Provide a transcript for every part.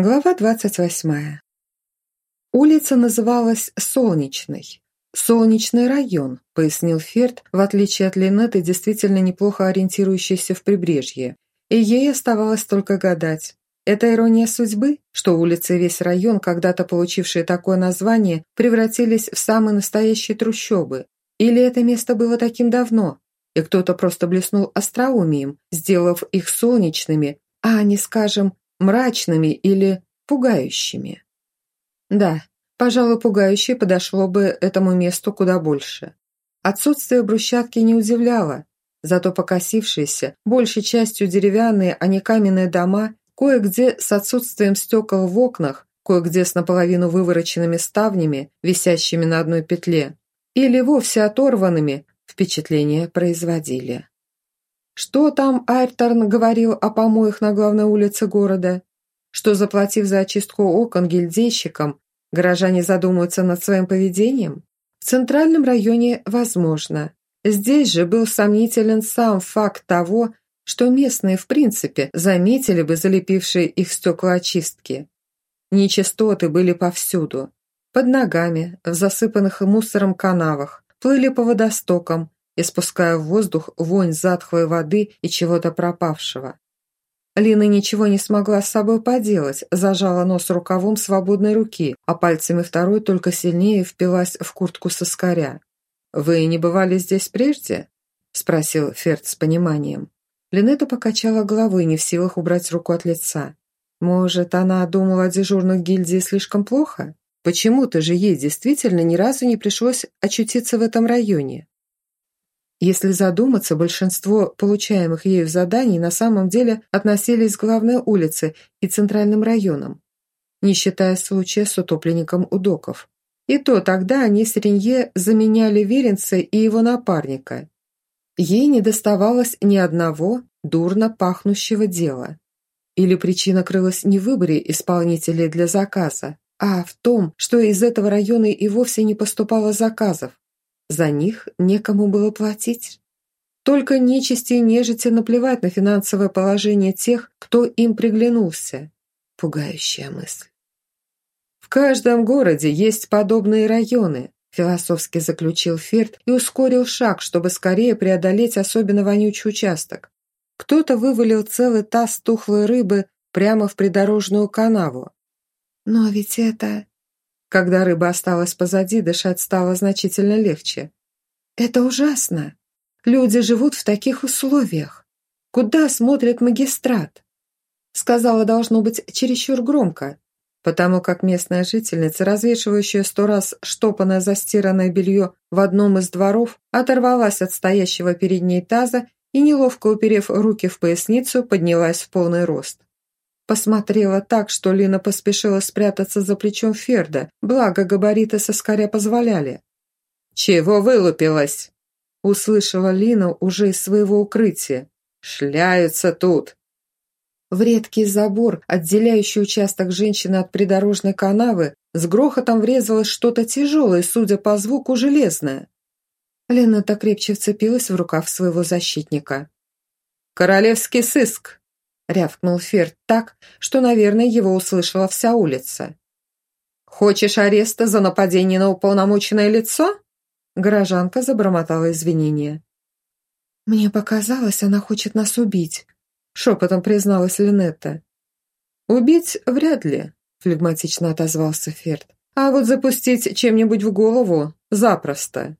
Глава двадцать восьмая. Улица называлась Солнечной. «Солнечный район», – пояснил Ферд, в отличие от Линетты, действительно неплохо ориентирующейся в прибрежье. И ей оставалось только гадать. Это ирония судьбы, что улицы и весь район, когда-то получившие такое название, превратились в самые настоящие трущобы? Или это место было таким давно, и кто-то просто блеснул остроумием, сделав их солнечными, а не, скажем, мрачными или пугающими. Да, пожалуй, пугающее подошло бы этому месту куда больше. Отсутствие брусчатки не удивляло, зато покосившиеся, большей частью деревянные, а не каменные дома, кое-где с отсутствием стекол в окнах, кое-где с наполовину вывороченными ставнями, висящими на одной петле, или вовсе оторванными, впечатление производили. Что там Айрторн говорил о помоях на главной улице города? Что, заплатив за очистку окон гильдейщикам, горожане задумаются над своим поведением? В центральном районе возможно. Здесь же был сомнителен сам факт того, что местные в принципе заметили бы залепившие их стеклоочистки. Нечистоты были повсюду. Под ногами, в засыпанных мусором канавах, плыли по водостокам, испуская в воздух вонь затхлой воды и чего-то пропавшего. Лина ничего не смогла с собой поделать, зажала нос рукавом свободной руки, а пальцами второй только сильнее впилась в куртку соскаря. «Вы не бывали здесь прежде?» – спросил Ферд с пониманием. Линетта покачала головой, не в силах убрать руку от лица. «Может, она думала о дежурных гильдии слишком плохо? Почему-то же ей действительно ни разу не пришлось очутиться в этом районе. Если задуматься, большинство получаемых ею заданий на самом деле относились к главной улице и центральным районам, не считая случая с утопленником Удоков. И то тогда они с Ренье заменяли Веренца и его напарника. Ей не доставалось ни одного дурно пахнущего дела. Или причина крылась не в выборе исполнителей для заказа, а в том, что из этого района и вовсе не поступало заказов, за них некому было платить. Только нечисти и нежити наплевать на финансовое положение тех, кто им приглянулся. Пугающая мысль. «В каждом городе есть подобные районы», философски заключил Ферд и ускорил шаг, чтобы скорее преодолеть особенно вонючий участок. Кто-то вывалил целый таз тухлой рыбы прямо в придорожную канаву. «Но ведь это...» Когда рыба осталась позади, дышать стало значительно легче. «Это ужасно. Люди живут в таких условиях. Куда смотрит магистрат?» Сказала, должно быть, чересчур громко, потому как местная жительница, развешивающая сто раз штопанное застиранное белье в одном из дворов, оторвалась от стоящего перед ней таза и, неловко уперев руки в поясницу, поднялась в полный рост. Посмотрела так, что Лина поспешила спрятаться за плечом Ферда, благо габариты соскоря позволяли. «Чего вылупилась?» Услышала Лина уже из своего укрытия. «Шляются тут!» В редкий забор, отделяющий участок женщины от придорожной канавы, с грохотом врезалось что-то тяжелое, судя по звуку, железное. Лена так крепче вцепилась в рукав своего защитника. «Королевский сыск!» Рявкнул Ферд так, что, наверное, его услышала вся улица. «Хочешь ареста за нападение на уполномоченное лицо?» Горожанка забормотала извинения. «Мне показалось, она хочет нас убить», — шепотом призналась Линетта. «Убить вряд ли», — флегматично отозвался Ферд. «А вот запустить чем-нибудь в голову — запросто».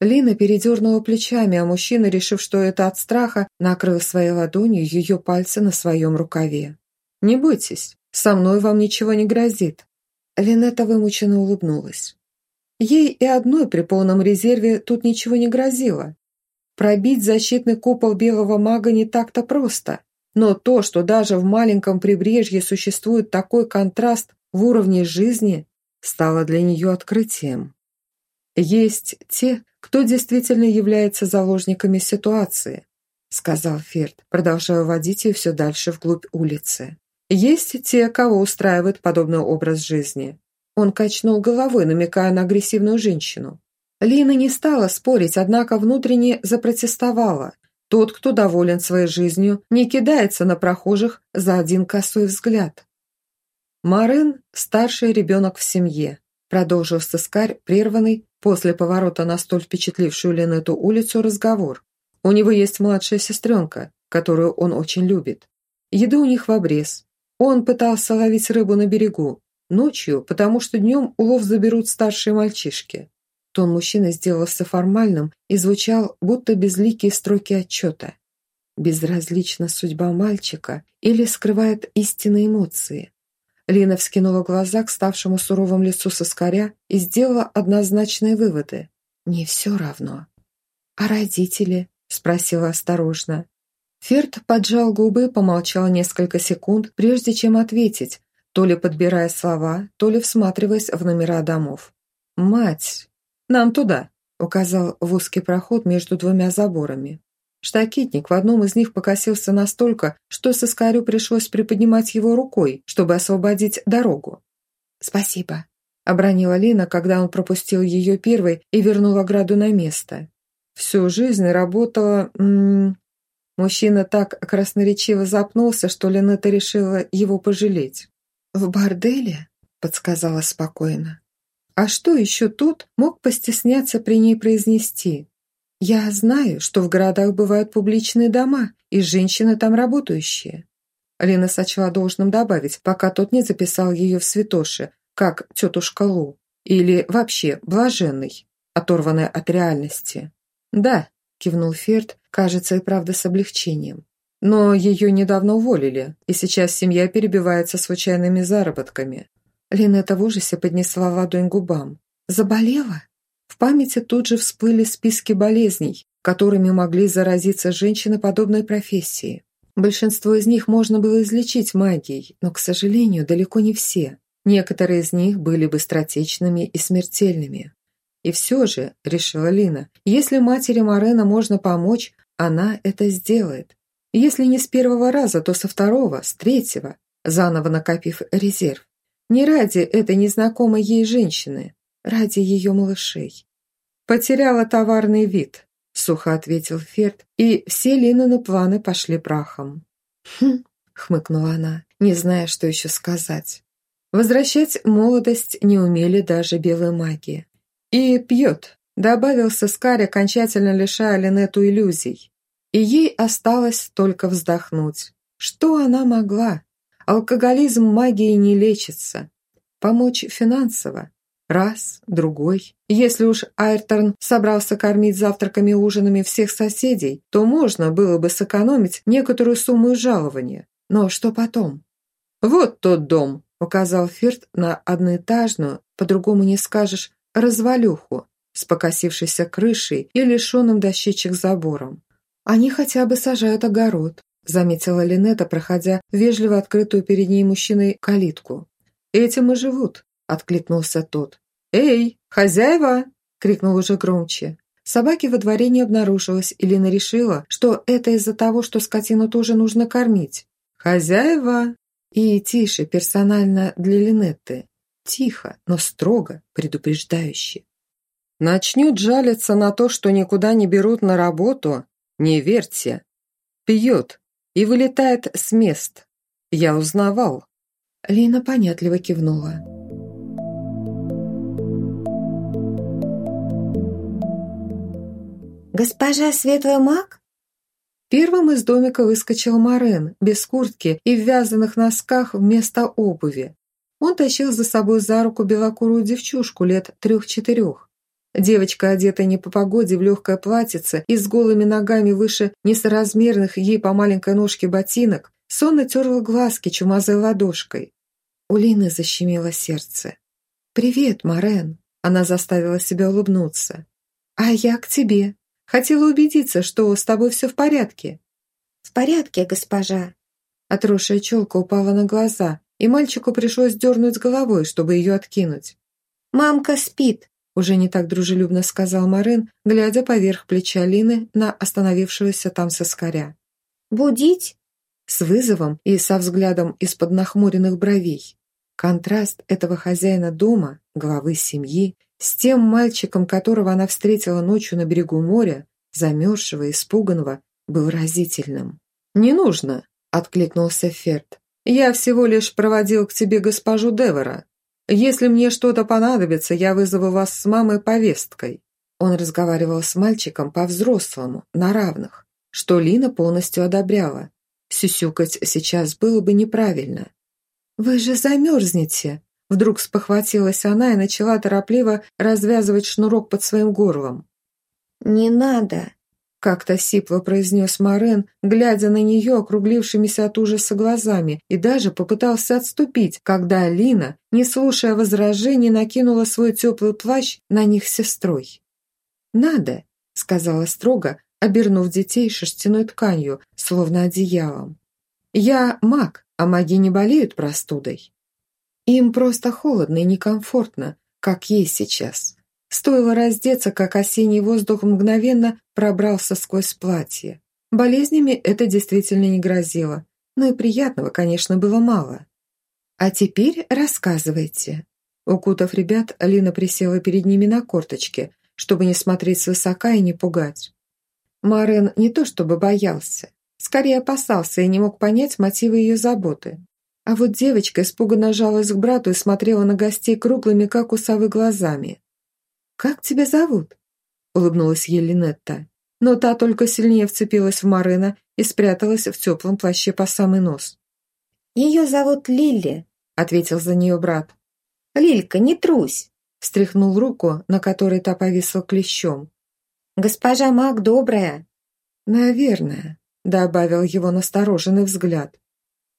Лина передернула плечами, а мужчина, решив, что это от страха, накрыл своей ладонью ее пальцы на своем рукаве. «Не бойтесь, со мной вам ничего не грозит». Линетта вымученно улыбнулась. Ей и одной при полном резерве тут ничего не грозило. Пробить защитный купол белого мага не так-то просто. Но то, что даже в маленьком прибрежье существует такой контраст в уровне жизни, стало для нее открытием. Есть те, кто действительно является заложниками ситуации», сказал Ферд, продолжая водить ее все дальше вглубь улицы. «Есть те, кого устраивает подобный образ жизни». Он качнул головой, намекая на агрессивную женщину. Лина не стала спорить, однако внутренне запротестовала. Тот, кто доволен своей жизнью, не кидается на прохожих за один косой взгляд. Марен – старший ребенок в семье, продолжил сыскарь, прерванный после поворота на столь впечатлившую Ленету улицу разговор. У него есть младшая сестренка, которую он очень любит. Еды у них в обрез. Он пытался ловить рыбу на берегу, ночью, потому что днем улов заберут старшие мальчишки. Тон мужчины сделался формальным и звучал, будто безликие строки отчета. Безразлична судьба мальчика или скрывает истинные эмоции. Лина вскинула глаза к ставшему суровым лицу соскаря и сделала однозначные выводы. «Не все равно». «А родители?» – спросила осторожно. Ферд поджал губы, помолчал несколько секунд, прежде чем ответить, то ли подбирая слова, то ли всматриваясь в номера домов. «Мать! Нам туда!» – указал в узкий проход между двумя заборами. Штакетник в одном из них покосился настолько, что соскарю пришлось приподнимать его рукой, чтобы освободить дорогу. «Спасибо», – обронила Лина, когда он пропустил ее первой и вернул ограду на место. Всю жизнь работала... М -м, Мужчина так красноречиво запнулся, что Линета решила его пожалеть. «В борделе?» – подсказала спокойно. А что еще тут мог постесняться при ней произнести? «Я знаю, что в городах бывают публичные дома, и женщины там работающие». Лена сочла должным добавить, пока тот не записал ее в святоши, как тетушка Лу, или вообще блаженный, оторванная от реальности. «Да», – кивнул Ферд, кажется, и правда с облегчением. Но ее недавно уволили, и сейчас семья перебивается случайными заработками. Линетта в ужасе поднесла ладонь губам. «Заболела?» Памяти тут же всплыли списки болезней, которыми могли заразиться женщины подобной профессии. Большинство из них можно было излечить магией, но, к сожалению, далеко не все. Некоторые из них были быстротечными и смертельными. И все же, решила Лина, если матери Морена можно помочь, она это сделает. Если не с первого раза, то со второго, с третьего, заново накопив резерв. Не ради этой незнакомой ей женщины, ради ее малышей. «Потеряла товарный вид», — сухо ответил Ферд, и все Линины планы пошли прахом. «Хм», — хмыкнула она, не зная, что еще сказать. Возвращать молодость не умели даже белые маги. «И пьет», — добавил Сыскарь, окончательно лишая Линету иллюзий. И ей осталось только вздохнуть. Что она могла? Алкоголизм магией не лечится. Помочь финансово? Раз, другой. Если уж Айрторн собрался кормить завтраками и ужинами всех соседей, то можно было бы сэкономить некоторую сумму жалования. Но что потом? «Вот тот дом», — указал Фирт на одноэтажную, по-другому не скажешь, развалюху с покосившейся крышей и лишенным дощечек забором. «Они хотя бы сажают огород», — заметила Линета, проходя вежливо открытую перед ней мужчиной калитку. «Этим и живут», — откликнулся тот. «Эй, хозяева!» — крикнул уже громче. Собаки во дворе не обнаружилось, и Лина решила, что это из-за того, что скотину тоже нужно кормить. «Хозяева!» И тише, персонально для Линетты. Тихо, но строго, предупреждающе. Начнет жалиться на то, что никуда не берут на работу, не верьте. Пьет и вылетает с мест. Я узнавал. Лина понятливо кивнула. «Госпожа Светлый маг?» Первым из домика выскочил Марен, без куртки и в вязаных носках вместо обуви. Он тащил за собой за руку белокурую девчушку лет трех-четырех. Девочка, одетая не по погоде в легкое платьице и с голыми ногами выше несоразмерных ей по маленькой ножке ботинок, сонно терла глазки чумазой ладошкой. У Лины защемило сердце. «Привет, Морен!» Она заставила себя улыбнуться. «А я к тебе. Хотела убедиться, что с тобой все в порядке». «В порядке, госпожа». Отросшая челка упала на глаза, и мальчику пришлось дернуть головой, чтобы ее откинуть. «Мамка спит уже не так дружелюбно сказал Марин, глядя поверх плеча Лины на остановившегося там соскаря. «Будить?» С вызовом и со взглядом из-под нахмуренных бровей. Контраст этого хозяина дома, главы семьи, с тем мальчиком, которого она встретила ночью на берегу моря, замерзшего, испуганного, был разительным. «Не нужно», — откликнулся Ферд. Я всего лишь проводил к тебе госпожу Девера. Если мне что-то понадобится, я вызову вас с мамой повесткой». Он разговаривал с мальчиком по-взрослому, на равных, что Лина полностью одобряла. Сюсюкать сейчас было бы неправильно. «Вы же замерзнете!» Вдруг спохватилась она и начала торопливо развязывать шнурок под своим горлом. «Не надо!» Как-то сипло произнес Морен, глядя на нее округлившимися от ужаса глазами, и даже попытался отступить, когда Алина, не слушая возражений, накинула свой теплый плащ на них с сестрой. «Надо», — сказала строго, обернув детей шерстяной тканью, словно одеялом. «Я маг, а маги не болеют простудой. Им просто холодно и некомфортно, как ей сейчас. Стоило раздеться, как осенний воздух мгновенно пробрался сквозь платье. Болезнями это действительно не грозило, но и приятного, конечно, было мало. «А теперь рассказывайте». Укутав ребят, Алина присела перед ними на корточке, чтобы не смотреть свысока и не пугать. Марен не то чтобы боялся, скорее опасался и не мог понять мотивы ее заботы. А вот девочка испуганно жалась к брату и смотрела на гостей круглыми, как у совы, глазами. «Как тебя зовут?» – улыбнулась ей Линетта. Но та только сильнее вцепилась в Марына и спряталась в теплом плаще по самый нос. «Ее зовут Лилли», – ответил за нее брат. «Лилька, не трусь!» – встряхнул руку, на которой та повисла клещом. «Госпожа Мак добрая». «Наверное», – добавил его настороженный взгляд.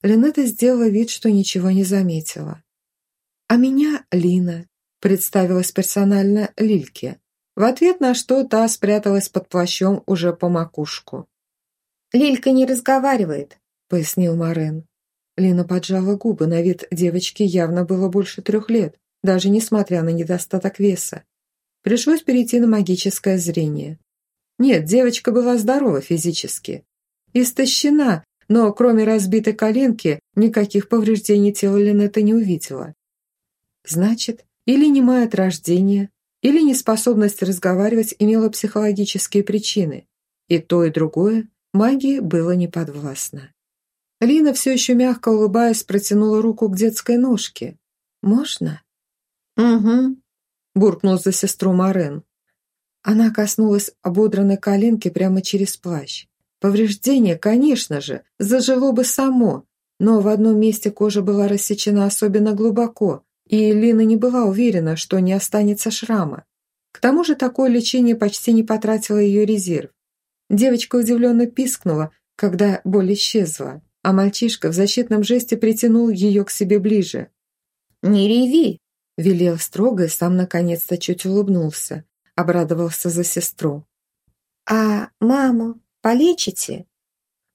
Линетта сделала вид, что ничего не заметила. «А меня Лина», представилась персонально Лильке, в ответ на что та спряталась под плащом уже по макушку. «Лилька не разговаривает», — пояснил Марен. Лина поджала губы, на вид девочки явно было больше трех лет, даже несмотря на недостаток веса. Пришлось перейти на магическое зрение. Нет, девочка была здорова физически. Истощена, но кроме разбитой коленки никаких повреждений тела Линетта не увидела. Значит, или немая от рождения, или неспособность разговаривать имела психологические причины. И то, и другое магии было неподвластно. Лина, все еще мягко улыбаясь, протянула руку к детской ножке. «Можно?» «Угу», – буркнул за сестру Марен. Она коснулась ободранной коленки прямо через плащ. Повреждение, конечно же, зажило бы само, но в одном месте кожа была рассечена особенно глубоко, и Лина не была уверена, что не останется шрама. К тому же такое лечение почти не потратило ее резерв. Девочка удивленно пискнула, когда боль исчезла, а мальчишка в защитном жесте притянул ее к себе ближе. «Не реви!» – велел строго и сам наконец-то чуть улыбнулся, обрадовался за сестру. «А маму полечите?»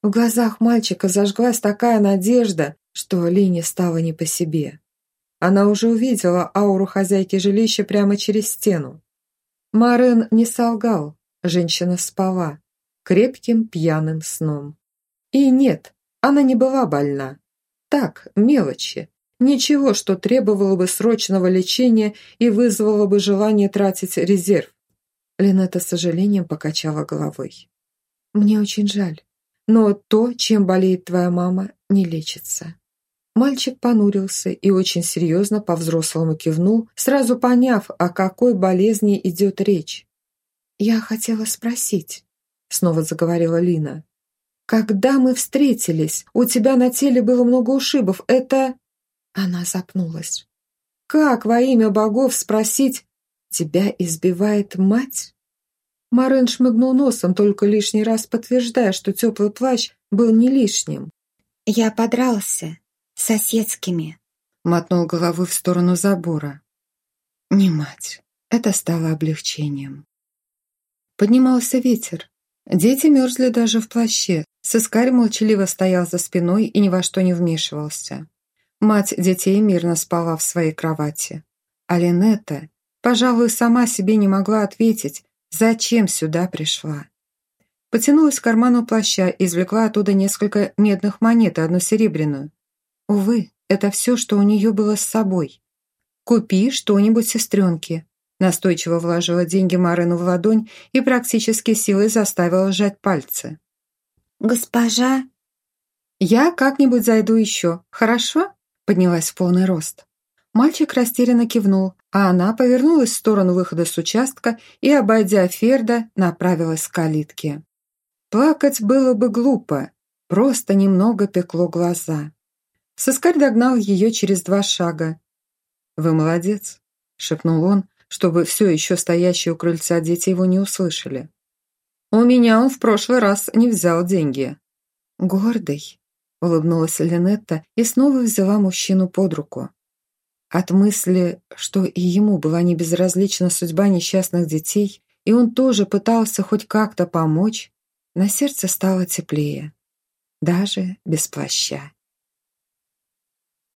В глазах мальчика зажглась такая надежда, что Лине стало не по себе. Она уже увидела ауру хозяйки жилища прямо через стену. Марен не солгал, женщина спала, крепким пьяным сном. И нет, она не была больна. Так, мелочи. Ничего, что требовало бы срочного лечения и вызвало бы желание тратить резерв. Линетта с сожалением покачала головой. «Мне очень жаль, но то, чем болеет твоя мама, не лечится». Мальчик понурился и очень серьезно по-взрослому кивнул, сразу поняв, о какой болезни идет речь. «Я хотела спросить», — снова заговорила Лина. «Когда мы встретились, у тебя на теле было много ушибов. Это...» Она запнулась. «Как во имя богов спросить, тебя избивает мать?» Марен шмыгнул носом, только лишний раз подтверждая, что теплый плащ был не лишним. «Я подрался», соседскими», — мотнул головой в сторону забора. «Не мать». Это стало облегчением. Поднимался ветер. Дети мерзли даже в плаще. Сыскарь молчаливо стоял за спиной и ни во что не вмешивался. Мать детей мирно спала в своей кровати. А Линетта, пожалуй, сама себе не могла ответить, зачем сюда пришла. Потянулась к карману плаща и извлекла оттуда несколько медных монет и одну серебряную. Увы, это все, что у нее было с собой. «Купи что-нибудь сестренке», Настойчиво вложила деньги Марину в ладонь и практически силой заставила сжать пальцы. «Госпожа?» «Я как-нибудь зайду еще, хорошо?» Поднялась в полный рост. Мальчик растерянно кивнул, а она повернулась в сторону выхода с участка и, обойдя Ферда, направилась к калитке. Плакать было бы глупо, просто немного пекло глаза. Соскарь догнал ее через два шага. «Вы молодец», — шепнул он, чтобы все еще стоящие у крыльца дети его не услышали. «У меня он в прошлый раз не взял деньги». «Гордый», — улыбнулась Линетта и снова взяла мужчину под руку. От мысли, что и ему была не безразлична судьба несчастных детей, и он тоже пытался хоть как-то помочь, на сердце стало теплее, даже без плаща.